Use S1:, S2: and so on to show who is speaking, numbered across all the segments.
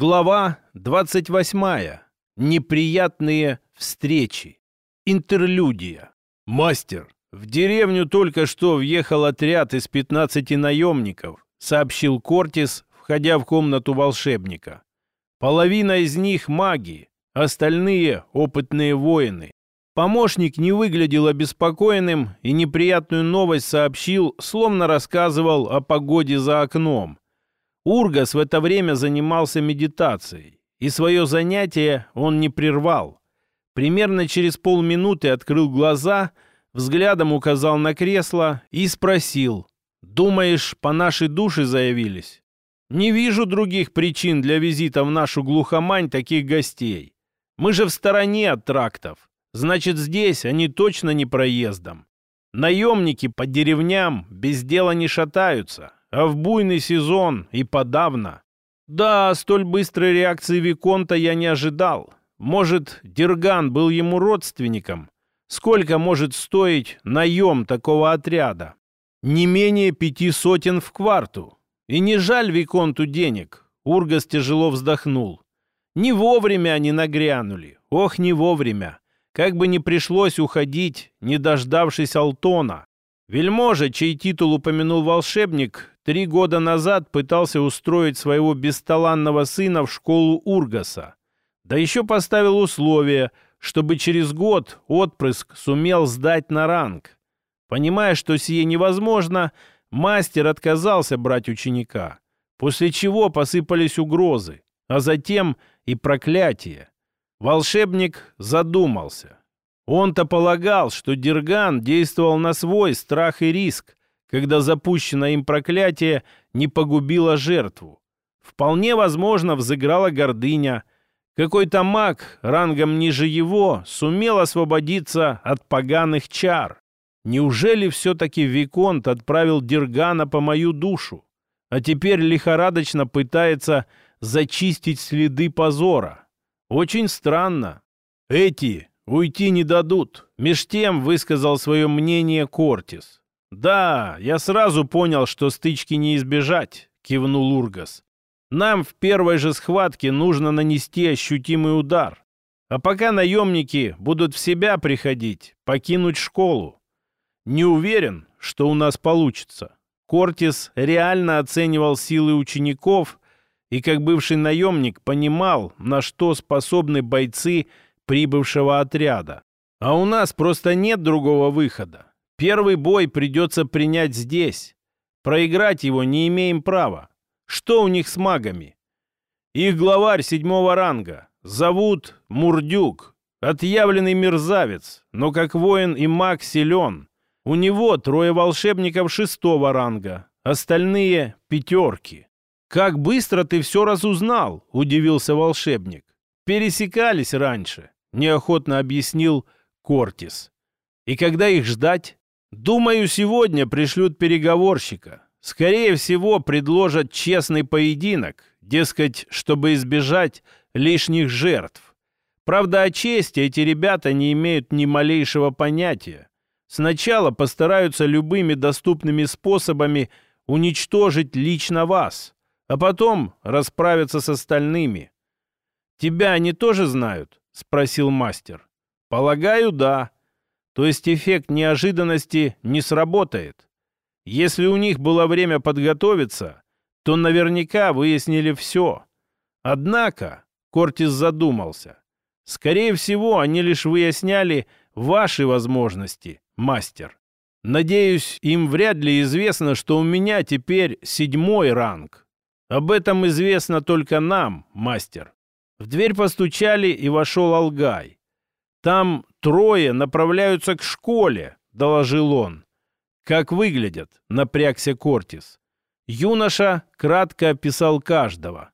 S1: Глава 28. Неприятные встречи. Интерлюдия. Мастер, в деревню только что въехал отряд из 15 наемников, сообщил Кортис, входя в комнату волшебника. Половина из них маги, остальные опытные воины. Помощник не выглядел обеспокоенным и неприятную новость сообщил, словно рассказывал о погоде за окном. Ургас в это время занимался медитацией, и свое занятие он не прервал. Примерно через полминуты открыл глаза, взглядом указал на кресло и спросил, «Думаешь, по нашей душе заявились?» «Не вижу других причин для визита в нашу глухомань таких гостей. Мы же в стороне от трактов. Значит, здесь они точно не проездом. Наемники по деревням без дела не шатаются, а в буйный сезон и подавно. Да, столь быстрой реакции Виконта я не ожидал. Может, Дерган был ему родственником? Сколько может стоить наем такого отряда? Не менее пяти сотен в кварту. И не жаль Виконту денег. Ургас тяжело вздохнул. Не вовремя они нагрянули. Ох, не вовремя. Как бы не пришлось уходить, не дождавшись Алтона. Вельможа, чей титул упомянул волшебник, три года назад пытался устроить своего бесталанного сына в школу Ургаса. Да еще поставил условие, чтобы через год отпрыск сумел сдать на ранг. Понимая, что сие невозможно, мастер отказался брать ученика, после чего посыпались угрозы, а затем и проклятия. Волшебник задумался. Он-то полагал, что Дерган действовал на свой страх и риск, когда запущенное им проклятие не погубило жертву. Вполне возможно, взыграла гордыня. Какой-то маг, рангом ниже его, сумел освободиться от поганых чар. Неужели все-таки Виконт отправил Дергана по мою душу, а теперь лихорадочно пытается зачистить следы позора? Очень странно. Эти уйти не дадут. Меж тем высказал свое мнение Кортис. Да, я сразу понял, что стычки не избежать, кивнул Ургас. Нам в первой же схватке нужно нанести ощутимый удар. А пока наемники будут в себя приходить, покинуть школу. Не уверен, что у нас получится. Кортис реально оценивал силы учеников и как бывший наемник понимал, на что способны бойцы прибывшего отряда. А у нас просто нет другого выхода. Первый бой придется принять здесь. Проиграть его не имеем права. Что у них с магами? Их главарь седьмого ранга. Зовут Мурдюк. Отъявленный мерзавец, но как воин и маг силен. У него трое волшебников шестого ранга, остальные — пятерки. «Как быстро ты все разузнал?» — удивился волшебник. «Пересекались раньше», — неохотно объяснил Кортис. «И когда их ждать?» «Думаю, сегодня пришлют переговорщика. Скорее всего, предложат честный поединок, дескать, чтобы избежать лишних жертв. Правда, о чести эти ребята не имеют ни малейшего понятия. Сначала постараются любыми доступными способами уничтожить лично вас» а потом расправиться с остальными. «Тебя они тоже знают?» — спросил мастер. «Полагаю, да. То есть эффект неожиданности не сработает. Если у них было время подготовиться, то наверняка выяснили все. Однако, Кортис задумался, скорее всего, они лишь выясняли ваши возможности, мастер. Надеюсь, им вряд ли известно, что у меня теперь седьмой ранг, об этом известно только нам, мастер. В дверь постучали, и вошел Алгай. Там трое направляются к школе, доложил он. Как выглядят, напрягся Кортис. Юноша кратко описал каждого.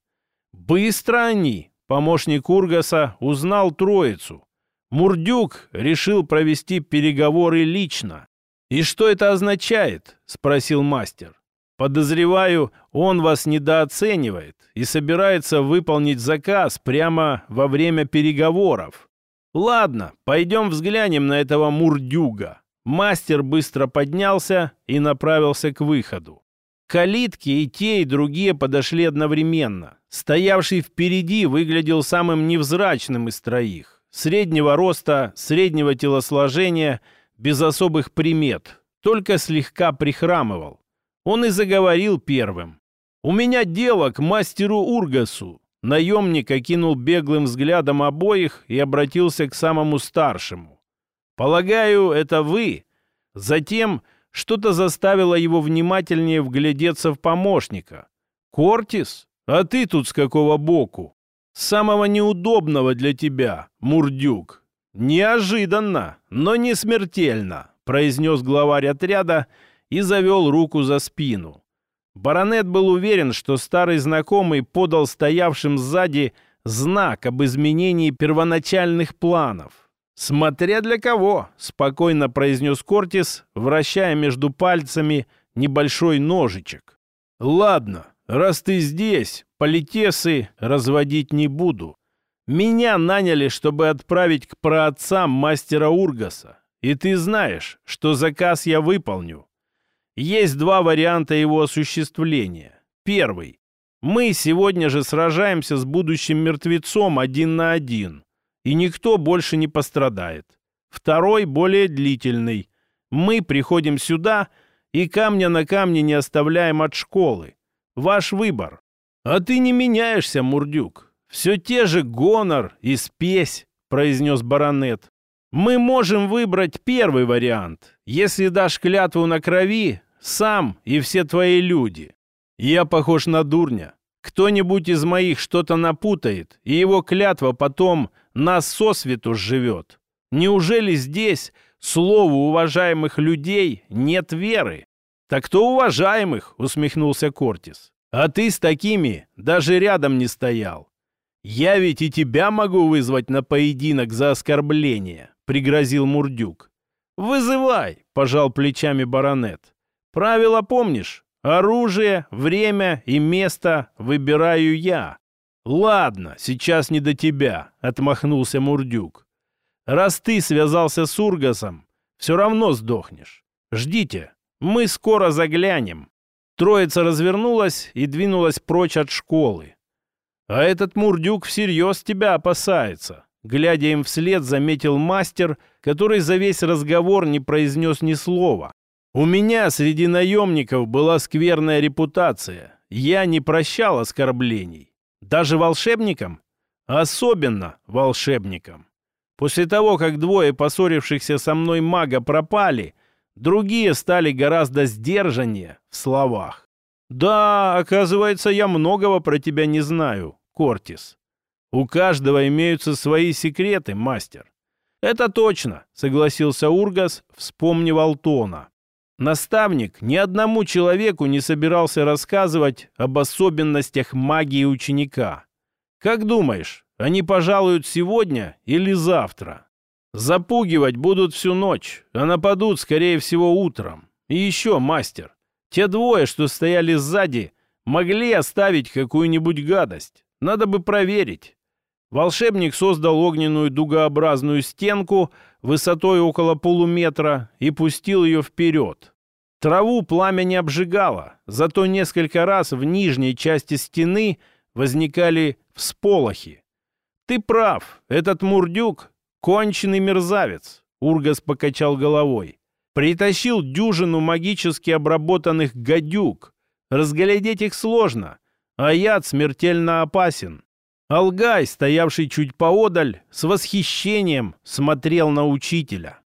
S1: Быстро они, помощник Ургаса, узнал троицу. Мурдюк решил провести переговоры лично. «И что это означает?» — спросил мастер. Подозреваю, он вас недооценивает и собирается выполнить заказ прямо во время переговоров. Ладно, пойдем взглянем на этого мурдюга. Мастер быстро поднялся и направился к выходу. Калитки и те, и другие подошли одновременно. Стоявший впереди выглядел самым невзрачным из троих. Среднего роста, среднего телосложения, без особых примет, только слегка прихрамывал. Он и заговорил первым. «У меня дело к мастеру Ургасу». Наемник окинул беглым взглядом обоих и обратился к самому старшему. «Полагаю, это вы?» Затем что-то заставило его внимательнее вглядеться в помощника. «Кортис? А ты тут с какого боку?» «Самого неудобного для тебя, Мурдюк». «Неожиданно, но не смертельно», — произнес главарь отряда и завел руку за спину. Баронет был уверен, что старый знакомый подал стоявшим сзади знак об изменении первоначальных планов. «Смотря для кого», — спокойно произнес Кортис, вращая между пальцами небольшой ножичек. «Ладно, раз ты здесь, политесы разводить не буду. Меня наняли, чтобы отправить к праотцам мастера Ургаса. И ты знаешь, что заказ я выполню. Есть два варианта его осуществления. Первый. Мы сегодня же сражаемся с будущим мертвецом один на один, и никто больше не пострадает. Второй, более длительный. Мы приходим сюда и камня на камне не оставляем от школы. Ваш выбор. А ты не меняешься, Мурдюк. Все те же гонор и спесь, произнес баронет. Мы можем выбрать первый вариант. Если дашь клятву на крови, сам и все твои люди. Я похож на дурня. Кто-нибудь из моих что-то напутает, и его клятва потом нас сосвету живет. Неужели здесь слову уважаемых людей нет веры? Так кто уважаемых, усмехнулся Кортис. А ты с такими даже рядом не стоял. Я ведь и тебя могу вызвать на поединок за оскорбление, пригрозил Мурдюк. Вызывай, пожал плечами баронет. Правила помнишь? Оружие, время и место выбираю я. Ладно, сейчас не до тебя, отмахнулся Мурдюк. Раз ты связался с Ургасом, все равно сдохнешь. Ждите, мы скоро заглянем. Троица развернулась и двинулась прочь от школы. А этот Мурдюк всерьез тебя опасается. Глядя им вслед, заметил мастер, который за весь разговор не произнес ни слова. У меня среди наемников была скверная репутация. Я не прощал оскорблений. Даже волшебникам? Особенно волшебникам. После того, как двое поссорившихся со мной мага пропали, другие стали гораздо сдержаннее в словах. «Да, оказывается, я многого про тебя не знаю, Кортис. У каждого имеются свои секреты, мастер». «Это точно», — согласился Ургас, вспомнив Алтона. Наставник ни одному человеку не собирался рассказывать об особенностях магии ученика. Как думаешь, они пожалуют сегодня или завтра? Запугивать будут всю ночь, а нападут, скорее всего, утром. И еще, мастер, те двое, что стояли сзади, могли оставить какую-нибудь гадость. Надо бы проверить. Волшебник создал огненную дугообразную стенку высотой около полуметра и пустил ее вперед. Траву пламя не обжигало, зато несколько раз в нижней части стены возникали всполохи. «Ты прав, этот Мурдюк — конченый мерзавец», — Ургас покачал головой. «Притащил дюжину магически обработанных гадюк. Разглядеть их сложно, а яд смертельно опасен. Алгай, стоявший чуть поодаль, с восхищением смотрел на учителя.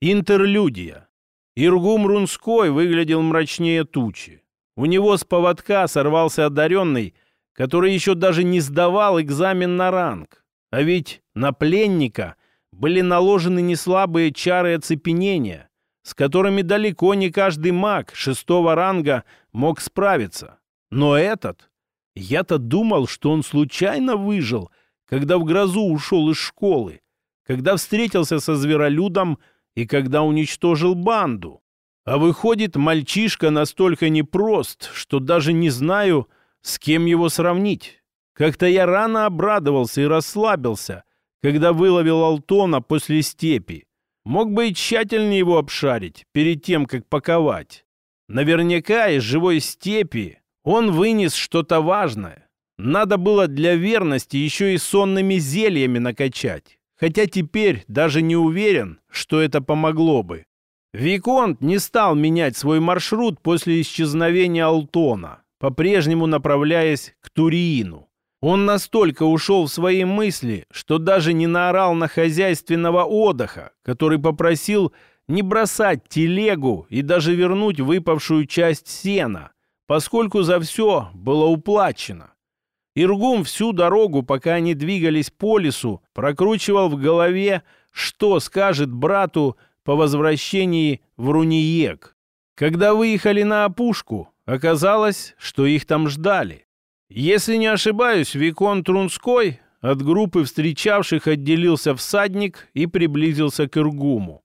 S1: Интерлюдия. Иргум Рунской выглядел мрачнее тучи. У него с поводка сорвался одаренный, который еще даже не сдавал экзамен на ранг. А ведь на пленника были наложены неслабые чары оцепенения, с которыми далеко не каждый маг шестого ранга мог справиться. Но этот я-то думал, что он случайно выжил, когда в грозу ушел из школы, когда встретился со зверолюдом и когда уничтожил банду. А выходит, мальчишка настолько непрост, что даже не знаю, с кем его сравнить. Как-то я рано обрадовался и расслабился, когда выловил Алтона после степи. Мог бы и тщательнее его обшарить перед тем, как паковать. Наверняка из живой степи он вынес что-то важное. Надо было для верности еще и сонными зельями накачать. Хотя теперь даже не уверен, что это помогло бы. Виконт не стал менять свой маршрут после исчезновения Алтона, по-прежнему направляясь к Туриину. Он настолько ушел в свои мысли, что даже не наорал на хозяйственного отдыха, который попросил не бросать телегу и даже вернуть выпавшую часть сена, поскольку за все было уплачено. Иргум всю дорогу, пока они двигались по лесу, прокручивал в голове, что скажет брату по возвращении в Руниек. Когда выехали на опушку, оказалось, что их там ждали. Если не ошибаюсь, Викон Трунской от группы встречавших отделился всадник и приблизился к Иргуму.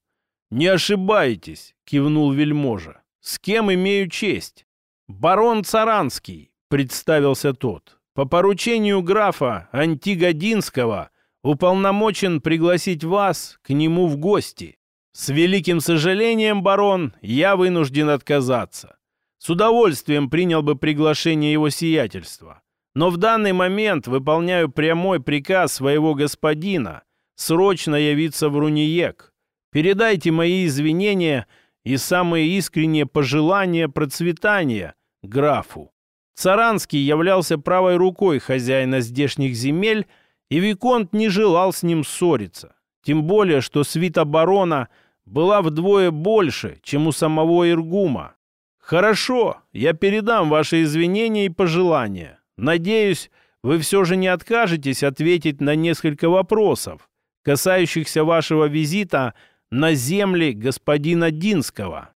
S1: «Не ошибаетесь», — кивнул вельможа. «С кем имею честь?» «Барон Царанский», — представился тот по поручению графа Антигодинского уполномочен пригласить вас к нему в гости. С великим сожалением, барон, я вынужден отказаться. С удовольствием принял бы приглашение его сиятельства. Но в данный момент выполняю прямой приказ своего господина срочно явиться в Руниек. Передайте мои извинения и самые искренние пожелания процветания графу. Царанский являлся правой рукой хозяина здешних земель, и Виконт не желал с ним ссориться. Тем более, что свита барона была вдвое больше, чем у самого Иргума. «Хорошо, я передам ваши извинения и пожелания. Надеюсь, вы все же не откажетесь ответить на несколько вопросов, касающихся вашего визита на земли господина Динского».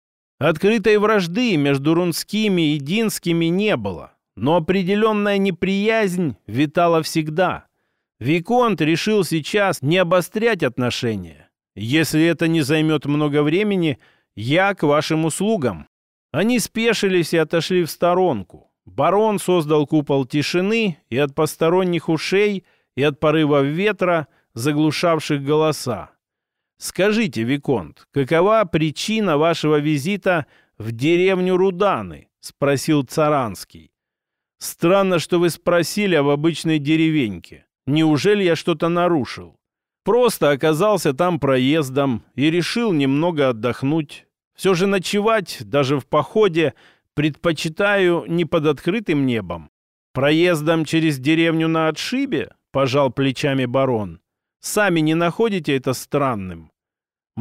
S1: Открытой вражды между рунскими и динскими не было, но определенная неприязнь витала всегда. Виконт решил сейчас не обострять отношения. Если это не займет много времени, я к вашим услугам. Они спешились и отошли в сторонку. Барон создал купол тишины и от посторонних ушей, и от порыва ветра, заглушавших голоса. Скажите, Виконт, какова причина вашего визита в деревню Руданы? Спросил Царанский. Странно, что вы спросили об обычной деревеньке. Неужели я что-то нарушил? Просто оказался там проездом и решил немного отдохнуть. Все же ночевать, даже в походе, предпочитаю не под открытым небом. Проездом через деревню на отшибе, пожал плечами барон. Сами не находите это странным?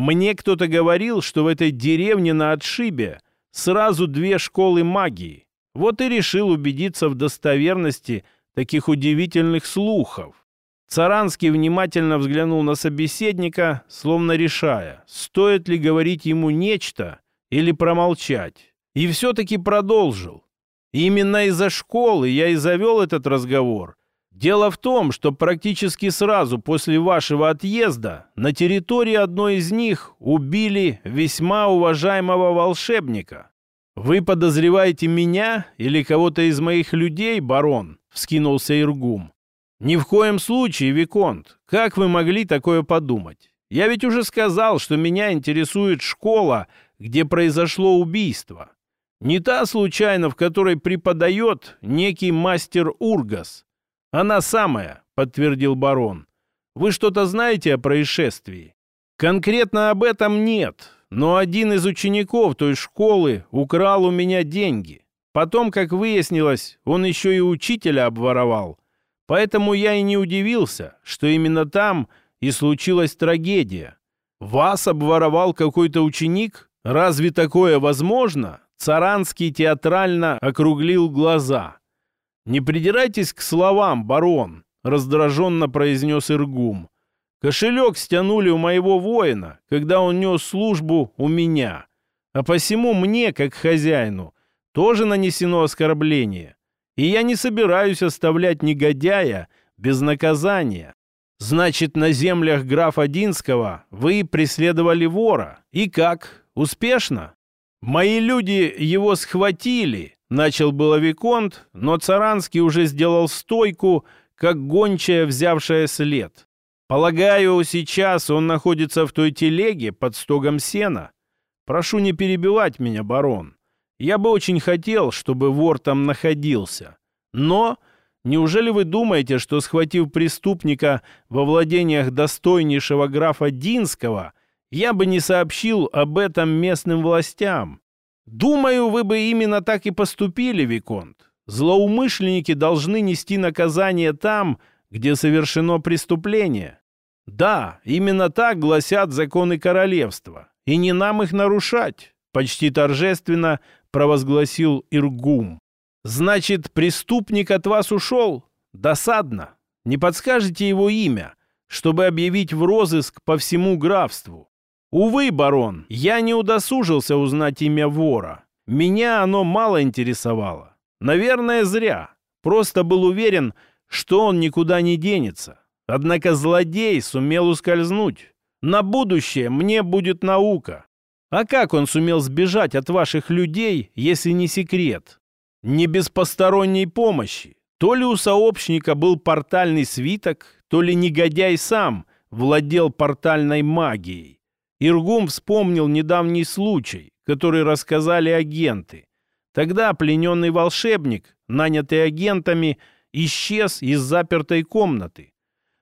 S1: Мне кто-то говорил, что в этой деревне на отшибе сразу две школы магии. Вот и решил убедиться в достоверности таких удивительных слухов. Царанский внимательно взглянул на собеседника, словно решая, стоит ли говорить ему нечто или промолчать. И все-таки продолжил. Именно из-за школы я и завел этот разговор, Дело в том, что практически сразу после вашего отъезда на территории одной из них убили весьма уважаемого волшебника. Вы подозреваете меня или кого-то из моих людей, барон? Вскинулся Иргум. Ни в коем случае, Виконт. Как вы могли такое подумать? Я ведь уже сказал, что меня интересует школа, где произошло убийство. Не та случайно, в которой преподает некий мастер Ургас. «Она самая», — подтвердил барон. «Вы что-то знаете о происшествии?» «Конкретно об этом нет, но один из учеников той школы украл у меня деньги. Потом, как выяснилось, он еще и учителя обворовал. Поэтому я и не удивился, что именно там и случилась трагедия. Вас обворовал какой-то ученик? Разве такое возможно?» Царанский театрально округлил глаза. «Не придирайтесь к словам, барон», — раздраженно произнес Иргум. «Кошелек стянули у моего воина, когда он нес службу у меня. А посему мне, как хозяину, тоже нанесено оскорбление. И я не собираюсь оставлять негодяя без наказания. Значит, на землях графа Динского вы преследовали вора. И как? Успешно? Мои люди его схватили, Начал было Виконт, но Царанский уже сделал стойку, как гончая, взявшая след. Полагаю, сейчас он находится в той телеге под стогом сена. Прошу не перебивать меня, барон. Я бы очень хотел, чтобы вор там находился. Но Неужели вы думаете, что, схватив преступника во владениях достойнейшего графа Динского, я бы не сообщил об этом местным властям? Думаю, вы бы именно так и поступили, Виконт. Злоумышленники должны нести наказание там, где совершено преступление. Да, именно так гласят законы королевства, и не нам их нарушать, почти торжественно провозгласил Иргум. Значит, преступник от вас ушел? Досадно. Не подскажете его имя, чтобы объявить в розыск по всему графству? Увы, барон, я не удосужился узнать имя вора. Меня оно мало интересовало. Наверное, зря. Просто был уверен, что он никуда не денется. Однако злодей сумел ускользнуть. На будущее мне будет наука. А как он сумел сбежать от ваших людей, если не секрет? Не без посторонней помощи. То ли у сообщника был портальный свиток, то ли негодяй сам владел портальной магией. Иргум вспомнил недавний случай, который рассказали агенты. Тогда плененный волшебник, нанятый агентами, исчез из запертой комнаты.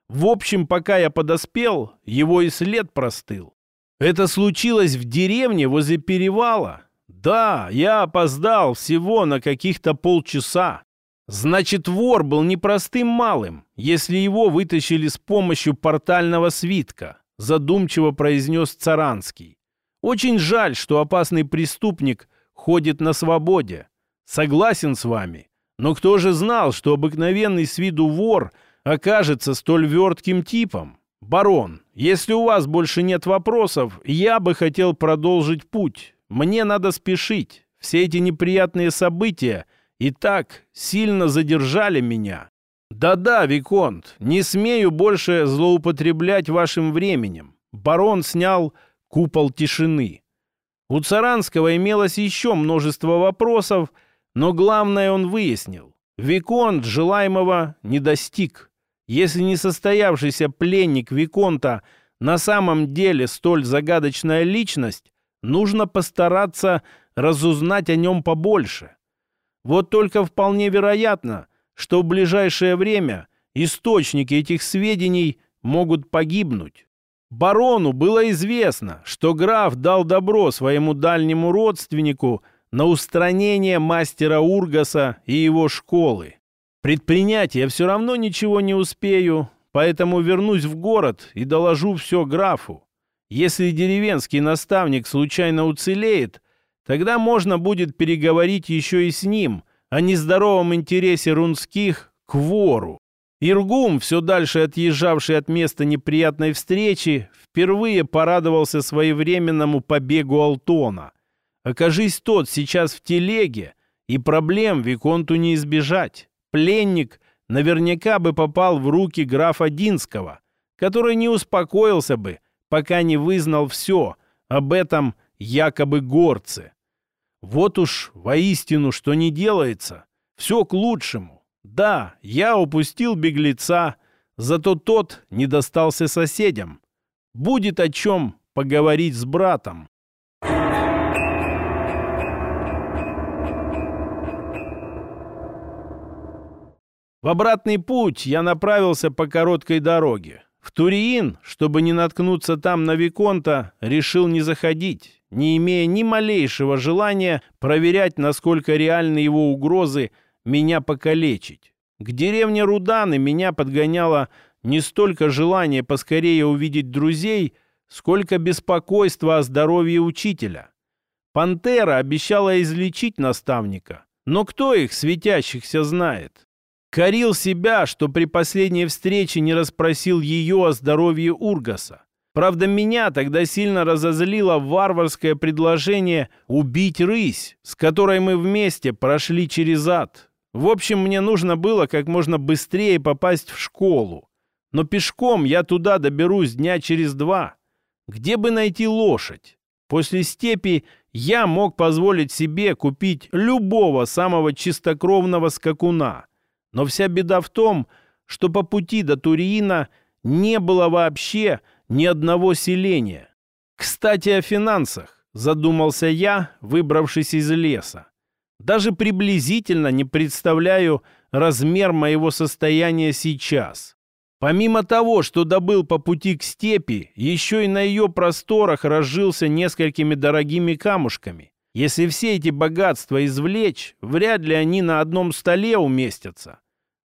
S1: В общем, пока я подоспел, его и след простыл. Это случилось в деревне возле перевала. Да, я опоздал всего на каких-то полчаса. Значит, вор был непростым малым, если его вытащили с помощью портального свитка, задумчиво произнес Царанский. Очень жаль, что опасный преступник ходит на свободе. Согласен с вами. Но кто же знал, что обыкновенный с виду вор окажется столь вертким типом? Барон, если у вас больше нет вопросов, я бы хотел продолжить путь. Мне надо спешить. Все эти неприятные события и так сильно задержали меня. Да-да, Виконт, не смею больше злоупотреблять вашим временем. Барон снял купол тишины. У Царанского имелось еще множество вопросов, но главное он выяснил. Виконт желаемого не достиг. Если несостоявшийся пленник Виконта на самом деле столь загадочная личность, нужно постараться разузнать о нем побольше. Вот только вполне вероятно, что в ближайшее время источники этих сведений могут погибнуть. Барону было известно, что граф дал добро своему дальнему родственнику на устранение мастера Ургаса и его школы. Предпринять я все равно ничего не успею, поэтому вернусь в город и доложу все графу. Если деревенский наставник случайно уцелеет, тогда можно будет переговорить еще и с ним о нездоровом интересе рунских к вору. Иргум, все дальше отъезжавший от места неприятной встречи, впервые порадовался своевременному побегу Алтона. Окажись тот сейчас в телеге, и проблем Виконту не избежать. Пленник наверняка бы попал в руки графа Динского, который не успокоился бы, пока не вызнал все об этом якобы горце. Вот уж воистину, что не делается, все к лучшему. Да, я упустил беглеца, зато тот не достался соседям. Будет о чем поговорить с братом. В обратный путь я направился по короткой дороге. В Туриин, чтобы не наткнуться там на Виконта, решил не заходить, не имея ни малейшего желания проверять, насколько реальны его угрозы меня покалечить. К деревне Руданы меня подгоняло не столько желание поскорее увидеть друзей, сколько беспокойство о здоровье учителя. Пантера обещала излечить наставника, но кто их, светящихся, знает? Корил себя, что при последней встрече не расспросил ее о здоровье Ургаса. Правда, меня тогда сильно разозлило варварское предложение убить рысь, с которой мы вместе прошли через ад. В общем, мне нужно было как можно быстрее попасть в школу. Но пешком я туда доберусь дня через два. Где бы найти лошадь? После степи я мог позволить себе купить любого самого чистокровного скакуна. Но вся беда в том, что по пути до Туриина не было вообще ни одного селения. Кстати, о финансах задумался я, выбравшись из леса. Даже приблизительно не представляю, размер моего состояния сейчас. Помимо того, что добыл по пути к степи, еще и на ее просторах разжился несколькими дорогими камушками. Если все эти богатства извлечь, вряд ли они на одном столе уместятся.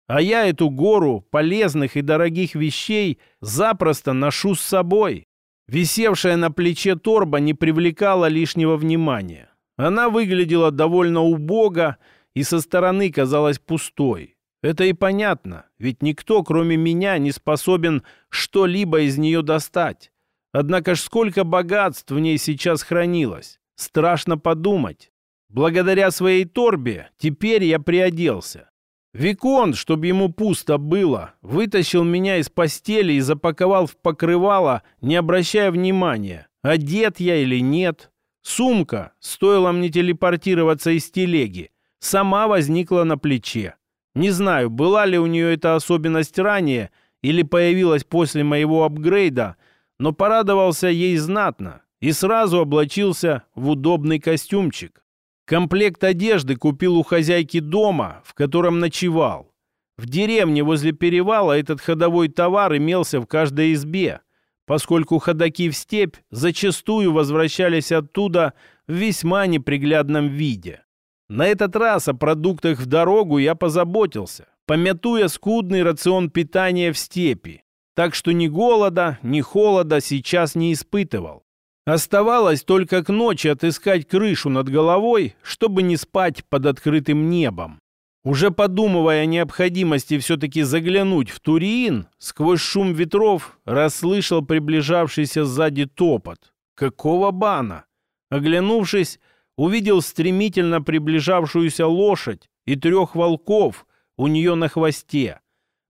S1: А я эту гору полезных и дорогих вещей запросто ношу с собой. Висевшая на плече торба не привлекала лишнего внимания. Она выглядела довольно убого и со стороны казалась пустой. Это и понятно, ведь никто, кроме меня, не способен что-либо из нее достать. Однако ж сколько богатств в ней сейчас хранилось. Страшно подумать. Благодаря своей торбе теперь я приоделся. Викон, чтобы ему пусто было, вытащил меня из постели и запаковал в покрывало, не обращая внимания, одет я или нет. Сумка, стоило мне телепортироваться из телеги, сама возникла на плече. Не знаю, была ли у нее эта особенность ранее или появилась после моего апгрейда, но порадовался ей знатно и сразу облачился в удобный костюмчик. Комплект одежды купил у хозяйки дома, в котором ночевал. В деревне возле перевала этот ходовой товар имелся в каждой избе, поскольку ходаки в степь зачастую возвращались оттуда в весьма неприглядном виде. На этот раз о продуктах в дорогу я позаботился, помятуя скудный рацион питания в степи. Так что ни голода, ни холода сейчас не испытывал. Оставалось только к ночи отыскать крышу над головой, чтобы не спать под открытым небом. Уже подумывая о необходимости все-таки заглянуть в Туриин, сквозь шум ветров расслышал приближавшийся сзади топот. Какого бана? Оглянувшись, увидел стремительно приближавшуюся лошадь и трех волков у нее на хвосте,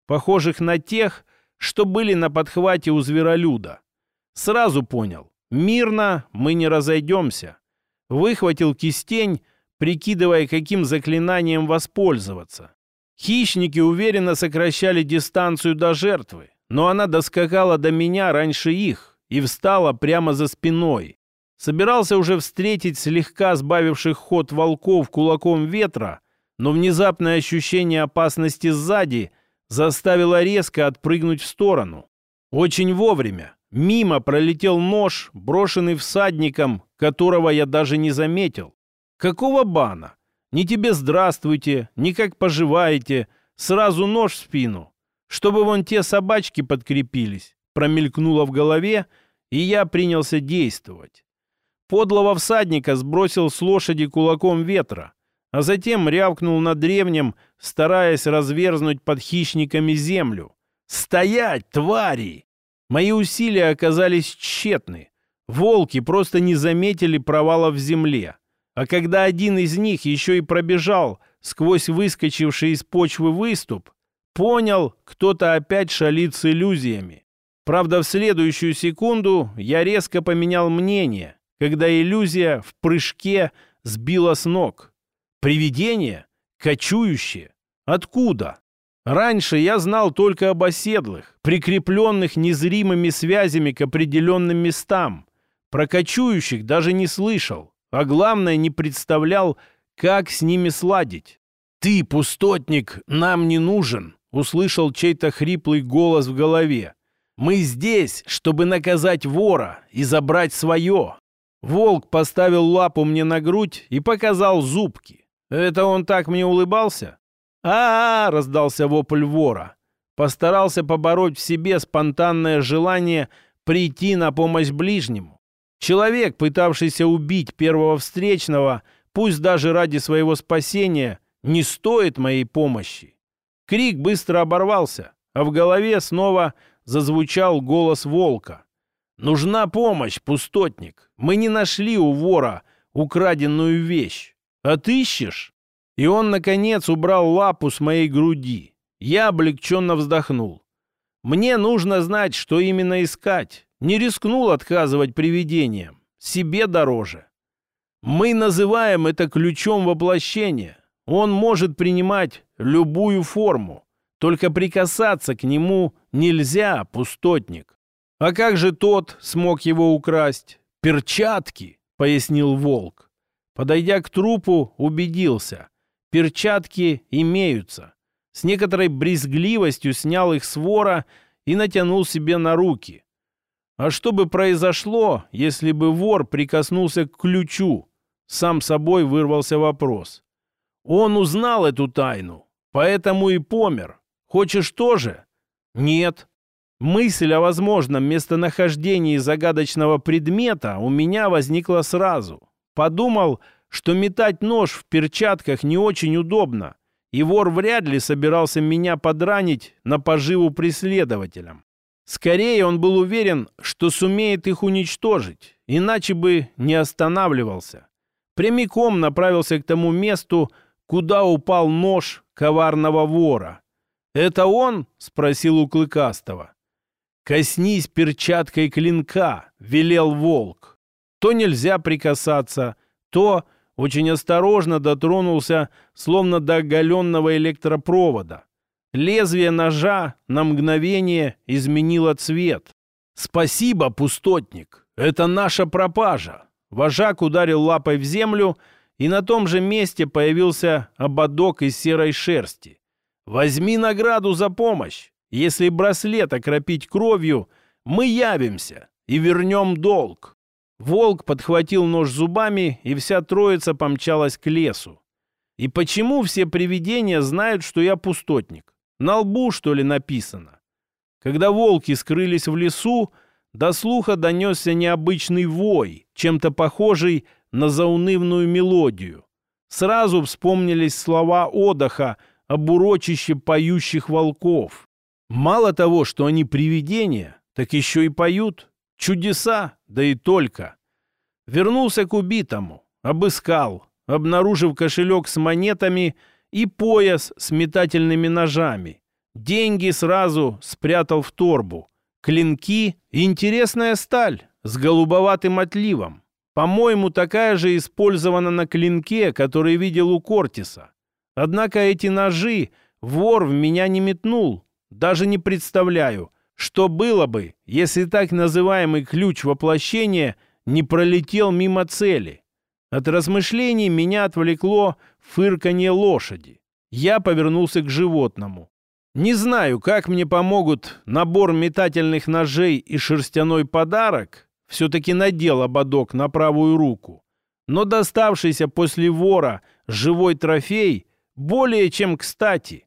S1: похожих на тех, что были на подхвате у зверолюда. Сразу понял, мирно мы не разойдемся. Выхватил кистень, прикидывая, каким заклинанием воспользоваться. Хищники уверенно сокращали дистанцию до жертвы, но она доскакала до меня раньше их и встала прямо за спиной. Собирался уже встретить слегка сбавивших ход волков кулаком ветра, но внезапное ощущение опасности сзади заставило резко отпрыгнуть в сторону. Очень вовремя. Мимо пролетел нож, брошенный всадником, которого я даже не заметил. Какого бана? Ни тебе здравствуйте, ни как поживаете, сразу нож в спину. Чтобы вон те собачки подкрепились, промелькнуло в голове, и я принялся действовать подлого всадника сбросил с лошади кулаком ветра, а затем рявкнул над древнем, стараясь разверзнуть под хищниками землю. «Стоять, твари!» Мои усилия оказались тщетны. Волки просто не заметили провала в земле. А когда один из них еще и пробежал сквозь выскочивший из почвы выступ, понял, кто-то опять шалит с иллюзиями. Правда, в следующую секунду я резко поменял мнение когда иллюзия в прыжке сбила с ног. Привидение? Кочующее? Откуда? Раньше я знал только об оседлых, прикрепленных незримыми связями к определенным местам. Про кочующих даже не слышал, а главное не представлял, как с ними сладить. «Ты, пустотник, нам не нужен!» — услышал чей-то хриплый голос в голове. «Мы здесь, чтобы наказать вора и забрать свое!» Волк поставил лапу мне на грудь и показал зубки. Это он так мне улыбался? А, -а, -а раздался вопль вора. Постарался побороть в себе спонтанное желание прийти на помощь ближнему. Человек, пытавшийся убить первого встречного, пусть даже ради своего спасения, не стоит моей помощи. Крик быстро оборвался, а в голове снова зазвучал голос волка. Нужна помощь, пустотник. Мы не нашли у вора украденную вещь. Отыщешь?» И он, наконец, убрал лапу с моей груди. Я облегченно вздохнул. Мне нужно знать, что именно искать. Не рискнул отказывать привидениям. Себе дороже. Мы называем это ключом воплощения. Он может принимать любую форму. Только прикасаться к нему нельзя, пустотник. «А как же тот смог его украсть?» «Перчатки», — пояснил волк. Подойдя к трупу, убедился. Перчатки имеются. С некоторой брезгливостью снял их с вора и натянул себе на руки. А что бы произошло, если бы вор прикоснулся к ключу? Сам собой вырвался вопрос. Он узнал эту тайну, поэтому и помер. Хочешь тоже? Нет. Мысль о возможном местонахождении загадочного предмета у меня возникла сразу. Подумал, что метать нож в перчатках не очень удобно, и вор вряд ли собирался меня подранить на поживу преследователям. Скорее он был уверен, что сумеет их уничтожить, иначе бы не останавливался. Прямиком направился к тому месту, куда упал нож коварного вора. «Это он?» — спросил у Клыкастого. «Коснись перчаткой клинка», — велел волк. То нельзя прикасаться, то очень осторожно дотронулся, словно до оголенного электропровода. Лезвие ножа на мгновение изменило цвет. «Спасибо, пустотник, это наша пропажа!» Вожак ударил лапой в землю, и на том же месте появился ободок из серой шерсти. «Возьми награду за помощь! Если браслет окропить кровью, мы явимся и вернем долг!» Волк подхватил нож зубами, и вся троица помчалась к лесу. И почему все привидения знают, что я пустотник? На лбу, что ли, написано? Когда волки скрылись в лесу, до слуха донесся необычный вой, чем-то похожий на заунывную мелодию. Сразу вспомнились слова Одаха об урочище поющих волков. Мало того, что они привидения, так еще и поют. Чудеса, да и только. Вернулся к убитому, обыскал, обнаружив кошелек с монетами и пояс с метательными ножами. Деньги сразу спрятал в торбу. Клинки интересная сталь с голубоватым отливом. По-моему, такая же использована на клинке, который видел у Кортиса. Однако эти ножи вор в меня не метнул. Даже не представляю, что было бы, если так называемый ключ воплощения не пролетел мимо цели? От размышлений меня отвлекло фырканье лошади. Я повернулся к животному. Не знаю, как мне помогут набор метательных ножей и шерстяной подарок. Все-таки надел ободок на правую руку. Но доставшийся после вора живой трофей более чем кстати.